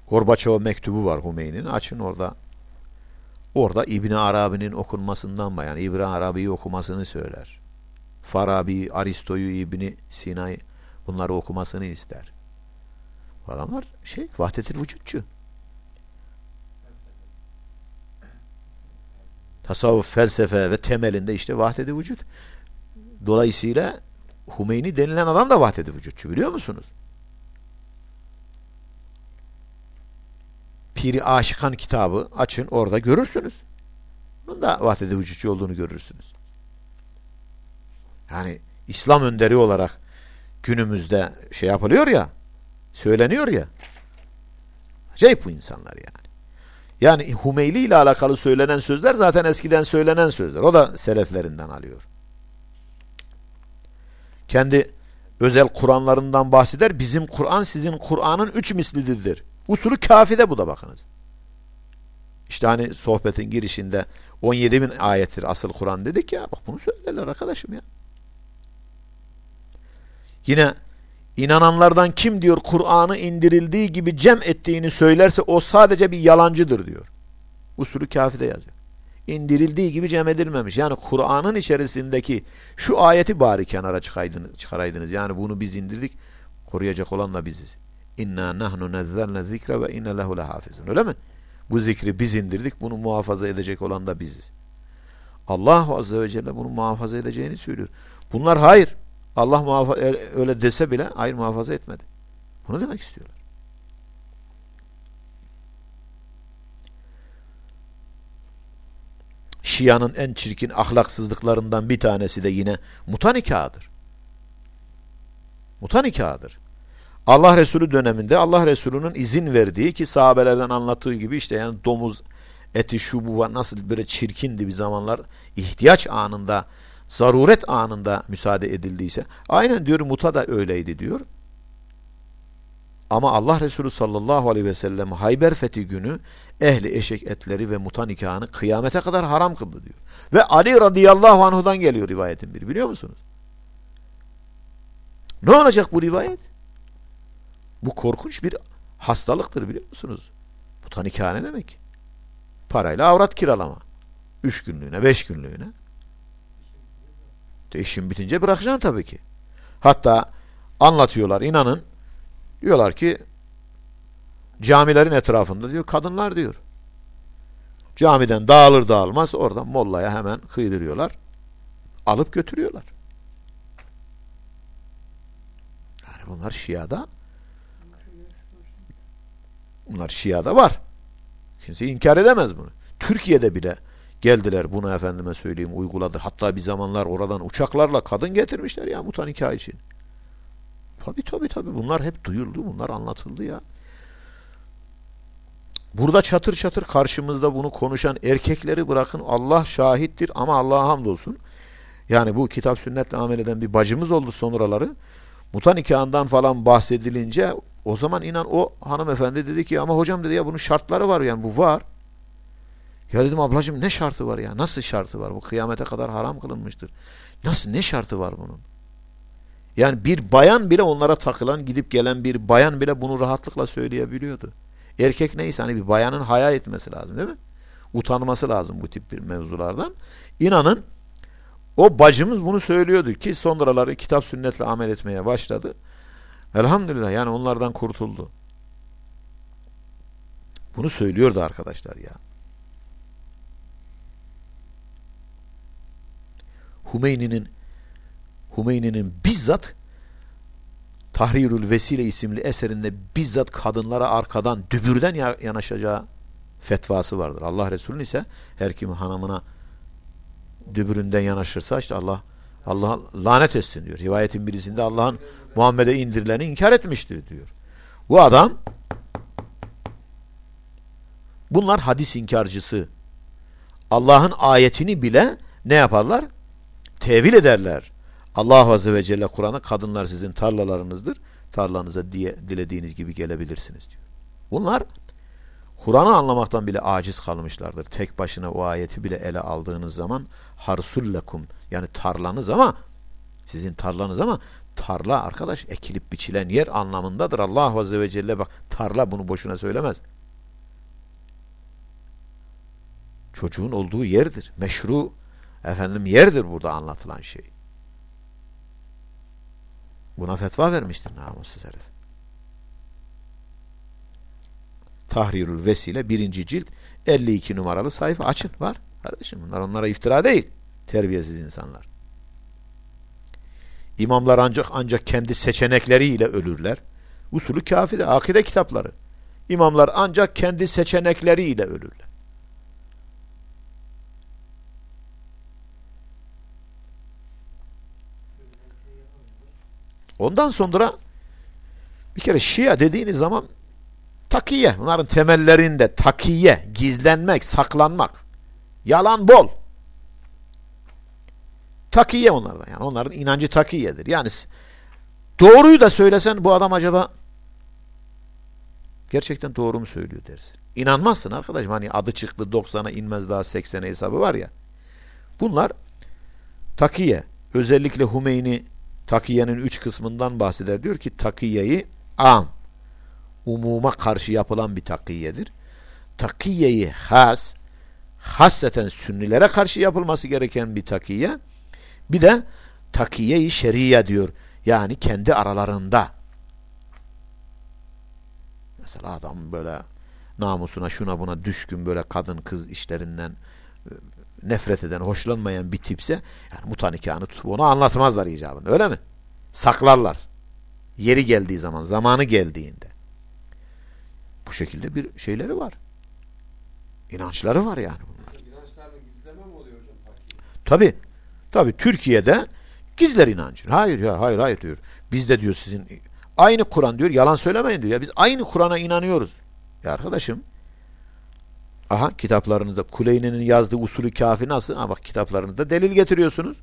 Gorbaçov mektubu var Humeyni'nin. Açın orada. Orada İbn Arabi'nin okunmasından bayan yani İbn Arabi'yi okumasını söyler. Farabi, Aristo'yu, İbni Sina'yı bunları okumasını ister. Bu adamlar şey, vahdetil vücutçu. Tasavvuf, felsefe ve temelinde işte vahdedi vücut. Dolayısıyla Humeyni denilen adam da vahdedi vücutçu biliyor musunuz? Piri Aşıkan kitabı açın orada görürsünüz. Bunun da vahdedi vücutçu olduğunu görürsünüz. Yani İslam önderi olarak günümüzde şey yapılıyor ya, söyleniyor ya. Acayip bu insanlar yani. Yani Humeyli ile alakalı söylenen sözler zaten eskiden söylenen sözler. O da seleflerinden alıyor. Kendi özel Kur'anlarından bahseder. Bizim Kur'an sizin Kur'an'ın üç mislidir. Usulü kafide bu da bakınız. İşte hani sohbetin girişinde 17 bin ayettir asıl Kur'an dedik ya. Bak bunu söylerler arkadaşım ya. Yine inananlardan kim diyor Kur'an'ı indirildiği gibi cem ettiğini söylerse o sadece bir yalancıdır diyor. Usulü kafide yazıyor. İndirildiği gibi cem edilmemiş. Yani Kur'an'ın içerisindeki şu ayeti bari kenara çıkaraydınız. Yani bunu biz indirdik. Koruyacak olan da biziz. İnna nahnu nezzelne zikre ve inne lehu lehafizun. Öyle mi? Bu zikri biz indirdik. Bunu muhafaza edecek olan da biziz. Allah Azze ve Celle bunu muhafaza edeceğini söylüyor. Bunlar hayır. Allah muhafaza, öyle dese bile hayır muhafaza etmedi. Bunu demek istiyorlar. Şia'nın en çirkin ahlaksızlıklarından bir tanesi de yine muta nikahıdır. Muta nikahıdır. Allah Resulü döneminde Allah Resulü'nün izin verdiği ki sahabelerden anlattığı gibi işte yani domuz eti şu bu nasıl böyle çirkindi bir zamanlar ihtiyaç anında zaruret anında müsaade edildiyse aynen diyor muta da öyleydi diyor. Ama Allah Resulü sallallahu aleyhi ve sellem Hayber fethi günü ehli eşek etleri ve muta nikahını kıyamete kadar haram kıldı diyor. Ve Ali radıyallahu anhudan geliyor rivayetin biri biliyor musunuz? Ne olacak bu rivayet? Bu korkunç bir hastalıktır biliyor musunuz? Muta nikah ne demek? Parayla avrat kiralama. Üç günlüğüne, beş günlüğüne. İşin bitince bırakacaksın tabii ki. Hatta anlatıyorlar inanın. Diyorlar ki camilerin etrafında diyor kadınlar diyor. Camiden dağılır dağılmaz oradan mollaya hemen kıydırıyorlar. Alıp götürüyorlar. Yani bunlar Şia'da bunlar Şia'da var. Kimse inkar edemez bunu. Türkiye'de bile Geldiler bunu efendime söyleyeyim uyguladı. Hatta bir zamanlar oradan uçaklarla kadın getirmişler ya muta nikah için. Tabi tabi tabi bunlar hep duyuldu bunlar anlatıldı ya. Burada çatır çatır karşımızda bunu konuşan erkekleri bırakın Allah şahittir ama Allah'a hamdolsun. Yani bu kitap sünnetle amel eden bir bacımız oldu sonraları. Muta nikahından falan bahsedilince o zaman inan o hanımefendi dedi ki ama hocam dedi ya bunun şartları var yani bu var. Ya dedim ablacığım ne şartı var ya? Nasıl şartı var? Bu kıyamete kadar haram kılınmıştır. Nasıl ne şartı var bunun? Yani bir bayan bile onlara takılan gidip gelen bir bayan bile bunu rahatlıkla söyleyebiliyordu. Erkek neyse hani bir bayanın haya etmesi lazım değil mi? Utanması lazım bu tip bir mevzulardan. İnanın o bacımız bunu söylüyordu ki sonraları kitap sünnetle amel etmeye başladı. Elhamdülillah yani onlardan kurtuldu. Bunu söylüyordu arkadaşlar ya. Hümeyni'nin Hümeyni'nin bizzat Tahrirül Vesile isimli eserinde bizzat kadınlara arkadan, dübürden yanaşacağı fetvası vardır. Allah Resulü ise her kim hanımına dübüründen yanaşırsa işte Allah Allah lanet etsin diyor. Rivayetin birisinde Allah'ın Muhammed'e indirileni inkar etmiştir diyor. Bu adam bunlar hadis inkarcısı. Allah'ın ayetini bile ne yaparlar? Tevil ederler. Allah Azze ve Celle Kur'an'a kadınlar sizin tarlalarınızdır. Tarlanıza diye dilediğiniz gibi gelebilirsiniz diyor. Bunlar Kur'an'ı anlamaktan bile aciz kalmışlardır. Tek başına o ayeti bile ele aldığınız zaman harsullekum yani tarlanız ama sizin tarlanız ama tarla arkadaş ekilip biçilen yer anlamındadır. Allah Azze ve Celle bak tarla bunu boşuna söylemez. Çocuğun olduğu yerdir. Meşru efendim yerdir burada anlatılan şey. Buna fetva vermiştir namussuz herif. Tahrirül Vesile birinci cilt 52 numaralı sayfa açın var. Kardeşim bunlar onlara iftira değil. Terbiyesiz insanlar. İmamlar ancak ancak kendi seçenekleriyle ölürler. Usulü kafide, akide kitapları. İmamlar ancak kendi seçenekleriyle ölürler. Ondan sonra bir kere Şia dediğiniz zaman takiye. Bunların temellerinde takiye, gizlenmek, saklanmak. Yalan bol. Takiye onlardan. Yani onların inancı takiyedir. Yani doğruyu da söylesen bu adam acaba gerçekten doğru mu söylüyor dersin. İnanmazsın arkadaşım. Hani adı çıktı 90'a inmez daha 80'e hesabı var ya. Bunlar takiye. Özellikle Hümeyni Takiyenin üç kısmından bahseder. Diyor ki takiyeyi am, umuma karşı yapılan bir takiyedir. Takiyeyi has, hasreten sünnilere karşı yapılması gereken bir takiye. Bir de takiyeyi şeriye diyor. Yani kendi aralarında. Mesela adam böyle namusuna şuna buna düşkün böyle kadın kız işlerinden nefret eden, hoşlanmayan bir tipse yani muta nikahını tutup onu anlatmazlar icabında. Öyle mi? Saklarlar. Yeri geldiği zaman, zamanı geldiğinde. Bu şekilde bir şeyleri var. İnançları var yani bunlar. İnançlarını gizleme mi oluyor hocam? Tabi. Tabi Türkiye'de gizler inancını. Hayır ya hayır hayır diyor. Biz de diyor sizin aynı Kur'an diyor yalan söylemeyin diyor. Ya biz aynı Kur'an'a inanıyoruz. Ya arkadaşım Aha kitaplarınızda Kuleyni'nin yazdığı usulü kafi nasıl? Ha bak kitaplarınızda delil getiriyorsunuz.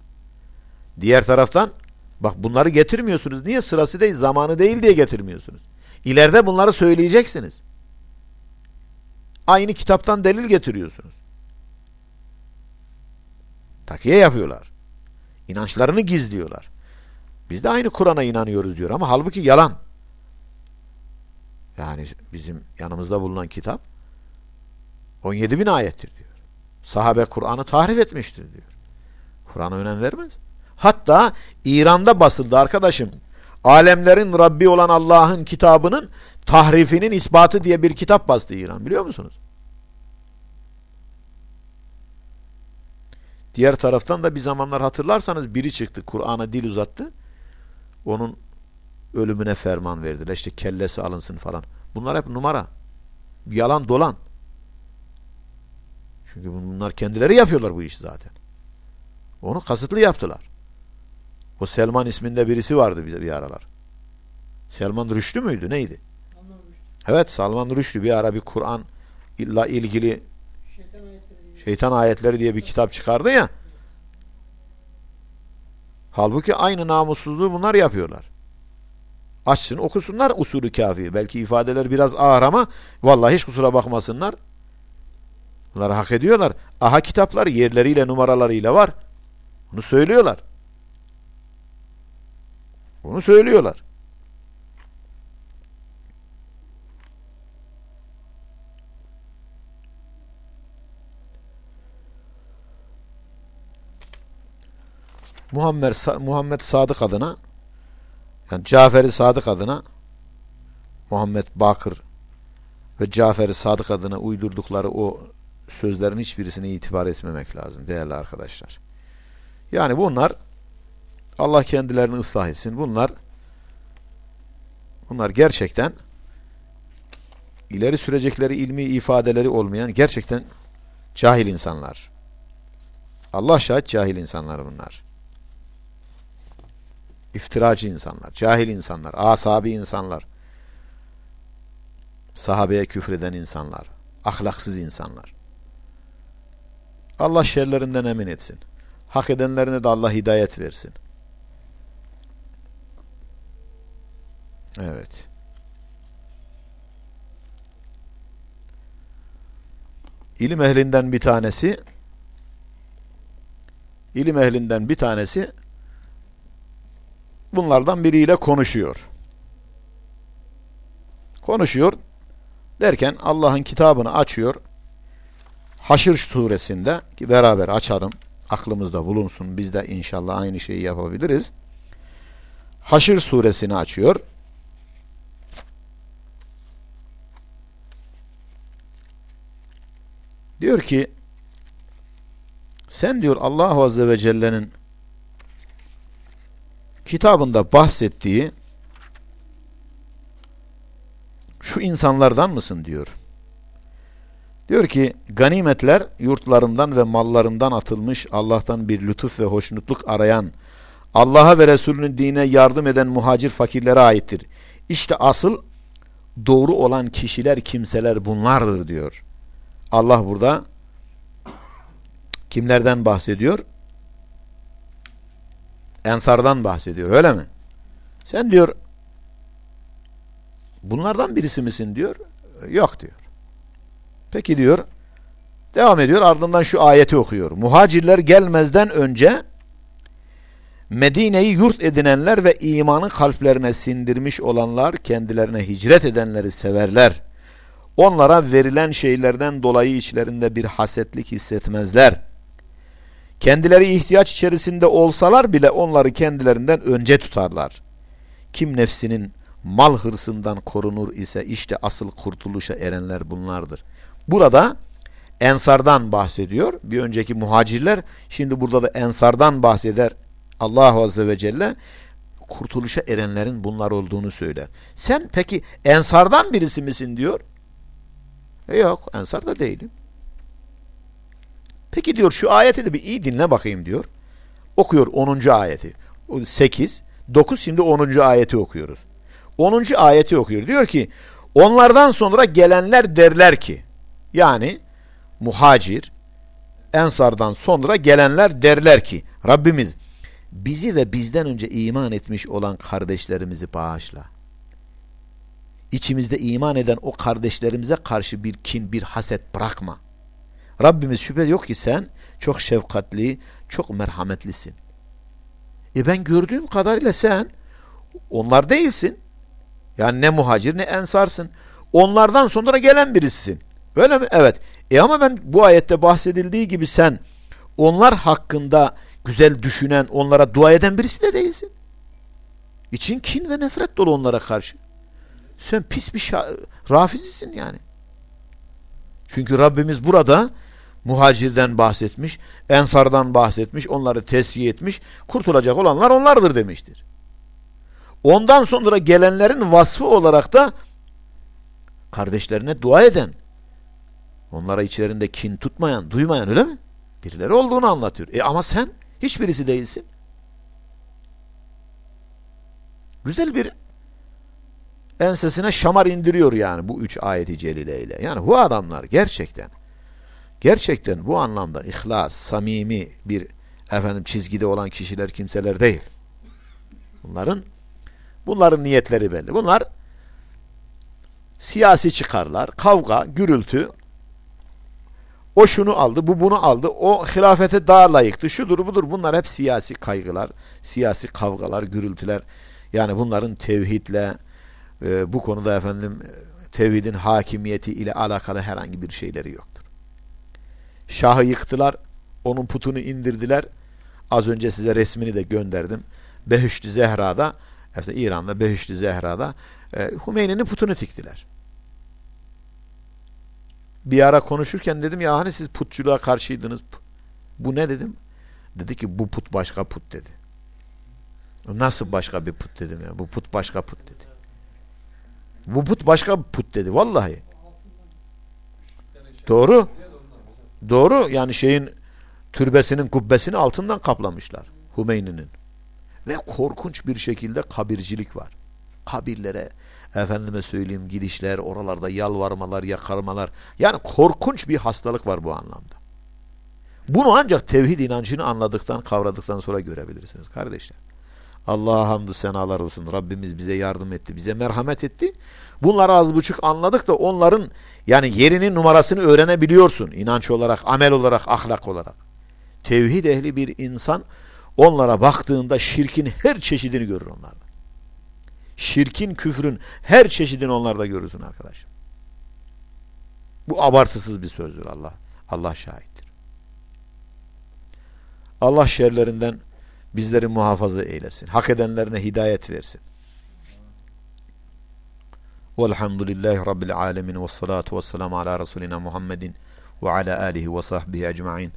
Diğer taraftan bak bunları getirmiyorsunuz. Niye? Sırası değil, zamanı değil diye getirmiyorsunuz. İleride bunları söyleyeceksiniz. Aynı kitaptan delil getiriyorsunuz. Takiye yapıyorlar. İnançlarını gizliyorlar. Biz de aynı Kur'an'a inanıyoruz diyor ama halbuki yalan. Yani bizim yanımızda bulunan kitap 17 bin ayettir diyor. Sahabe Kur'an'ı tahrif etmiştir diyor. Kur'an'a önem vermez. Hatta İran'da basıldı arkadaşım. Alemlerin Rabbi olan Allah'ın kitabının tahrifinin ispatı diye bir kitap bastı İran biliyor musunuz? Diğer taraftan da bir zamanlar hatırlarsanız biri çıktı Kur'an'a dil uzattı. Onun ölümüne ferman verdiler. İşte kellesi alınsın falan. Bunlar hep numara. Yalan dolan. Çünkü bunlar kendileri yapıyorlar bu işi zaten. Onu kasıtlı yaptılar. O Selman isminde birisi vardı bize bir aralar. Selman Rüştü müydü? Neydi? Salman Evet Salman Rüştü bir ara bir Kur'an illa ilgili şeytan ayetleri, şeytan ayetleri diye bir kitap çıkardı ya. Halbuki aynı namussuzluğu bunlar yapıyorlar. Açsın okusunlar usulü kafi. Belki ifadeler biraz ağır ama vallahi hiç kusura bakmasınlar. Bunları hak ediyorlar. Aha kitapları yerleriyle numaralarıyla var. Bunu söylüyorlar. Bunu söylüyorlar. Muhammed, Muhammed Sadık adına yani Cafer-i Sadık adına Muhammed Bakır ve Cafer-i Sadık adına uydurdukları o sözlerin hiçbirisine itibar etmemek lazım değerli arkadaşlar. Yani bunlar Allah kendilerini ıslah etsin. Bunlar bunlar gerçekten ileri sürecekleri ilmi ifadeleri olmayan gerçekten cahil insanlar. Allah şahit cahil insanlar bunlar. İftiracı insanlar, cahil insanlar, asabi insanlar. Sahabeye küfreden insanlar, ahlaksız insanlar. Allah şerlerinden emin etsin. Hak edenlerine de Allah hidayet versin. Evet. İlim ehlinden bir tanesi ilim ehlinden bir tanesi bunlardan biriyle konuşuyor. Konuşuyor derken Allah'ın kitabını açıyor. Haşr suresinde ki beraber açalım aklımızda bulunsun biz de inşallah aynı şeyi yapabiliriz. Haşr suresini açıyor. Diyor ki sen diyor Allah Azze ve Celle'nin kitabında bahsettiği şu insanlardan mısın diyor. Diyor ki ganimetler yurtlarından ve mallarından atılmış Allah'tan bir lütuf ve hoşnutluk arayan Allah'a ve Resulünün dine yardım eden muhacir fakirlere aittir. İşte asıl doğru olan kişiler kimseler bunlardır diyor. Allah burada kimlerden bahsediyor? Ensardan bahsediyor öyle mi? Sen diyor bunlardan birisi misin diyor. Yok diyor. Peki diyor. Devam ediyor ardından şu ayeti okuyor. Muhacirler gelmezden önce Medine'yi yurt edinenler ve imanı kalplerine sindirmiş olanlar kendilerine hicret edenleri severler. Onlara verilen şeylerden dolayı içlerinde bir hasetlik hissetmezler. Kendileri ihtiyaç içerisinde olsalar bile onları kendilerinden önce tutarlar. Kim nefsinin mal hırsından korunur ise işte asıl kurtuluşa erenler bunlardır. Burada ensardan bahsediyor. Bir önceki muhacirler şimdi burada da ensardan bahseder. Allah Azze ve Celle kurtuluşa erenlerin bunlar olduğunu söyler. Sen peki ensardan birisi misin diyor. E yok ensar da değilim. Peki diyor şu ayeti de bir iyi dinle bakayım diyor. Okuyor 10. ayeti. 8, 9 şimdi 10. ayeti okuyoruz. 10. ayeti okuyor. Diyor ki onlardan sonra gelenler derler ki yani muhacir ensardan sonra gelenler derler ki Rabbimiz bizi ve bizden önce iman etmiş olan kardeşlerimizi bağışla. İçimizde iman eden o kardeşlerimize karşı bir kin, bir haset bırakma. Rabbimiz şüphe yok ki sen çok şefkatli, çok merhametlisin. E ben gördüğüm kadarıyla sen onlar değilsin. Yani ne muhacir ne ensarsın. Onlardan sonra gelen birisisin. Öyle mi? Evet. E ama ben bu ayette bahsedildiği gibi sen onlar hakkında güzel düşünen, onlara dua eden birisi de değilsin. İçin kin ve nefret dolu onlara karşı. Sen pis bir rafizisin yani. Çünkü Rabbimiz burada muhacirden bahsetmiş, ensardan bahsetmiş, onları tesviye etmiş, kurtulacak olanlar onlardır demiştir. Ondan sonra gelenlerin vasfı olarak da kardeşlerine dua eden, onlara içlerinde kin tutmayan, duymayan öyle mi? Birileri olduğunu anlatıyor. E ama sen hiçbirisi değilsin. Güzel bir ensesine şamar indiriyor yani bu üç ayeti celileyle. Yani bu adamlar gerçekten gerçekten bu anlamda ihlas, samimi bir efendim çizgide olan kişiler, kimseler değil. Bunların bunların niyetleri belli. Bunlar siyasi çıkarlar, kavga, gürültü o şunu aldı, bu bunu aldı, o hilafete daha layıktı, şudur budur. Bunlar hep siyasi kaygılar, siyasi kavgalar, gürültüler. Yani bunların tevhidle, e, bu konuda efendim tevhidin hakimiyeti ile alakalı herhangi bir şeyleri yoktur. Şahı yıktılar, onun putunu indirdiler. Az önce size resmini de gönderdim. Behüştü Zehra'da, işte İran'da Behüştü Zehra'da e, Hümeyni'nin putunu diktiler. Bir ara konuşurken dedim ya hani siz putçuluğa karşıydınız. Bu ne dedim? Dedi ki bu put başka put dedi. Nasıl başka bir put dedim ya. Bu put başka put dedi. Bu put başka put dedi. Vallahi. Doğru. Doğru. Yani şeyin türbesinin kubbesini altından kaplamışlar. Hümeyni'nin. Ve korkunç bir şekilde kabircilik var. Kabirlere efendime söyleyeyim gidişler, oralarda yalvarmalar, yakarmalar. Yani korkunç bir hastalık var bu anlamda. Bunu ancak tevhid inancını anladıktan, kavradıktan sonra görebilirsiniz kardeşler. Allah'a hamdü senalar olsun. Rabbimiz bize yardım etti, bize merhamet etti. Bunları az buçuk anladık da onların yani yerinin numarasını öğrenebiliyorsun. inanç olarak, amel olarak, ahlak olarak. Tevhid ehli bir insan onlara baktığında şirkin her çeşidini görür onlarda. Şirkin, küfrün her çeşidini onlarda görürsün arkadaş. Bu abartısız bir sözdür Allah. Allah şahittir. Allah şerlerinden bizleri muhafaza eylesin. Hak edenlerine hidayet versin. Velhamdülillahi Rabbil alemin ve salatu ve selamu ala Resulina Muhammedin ve ala alihi ve sahbihi ecma'in.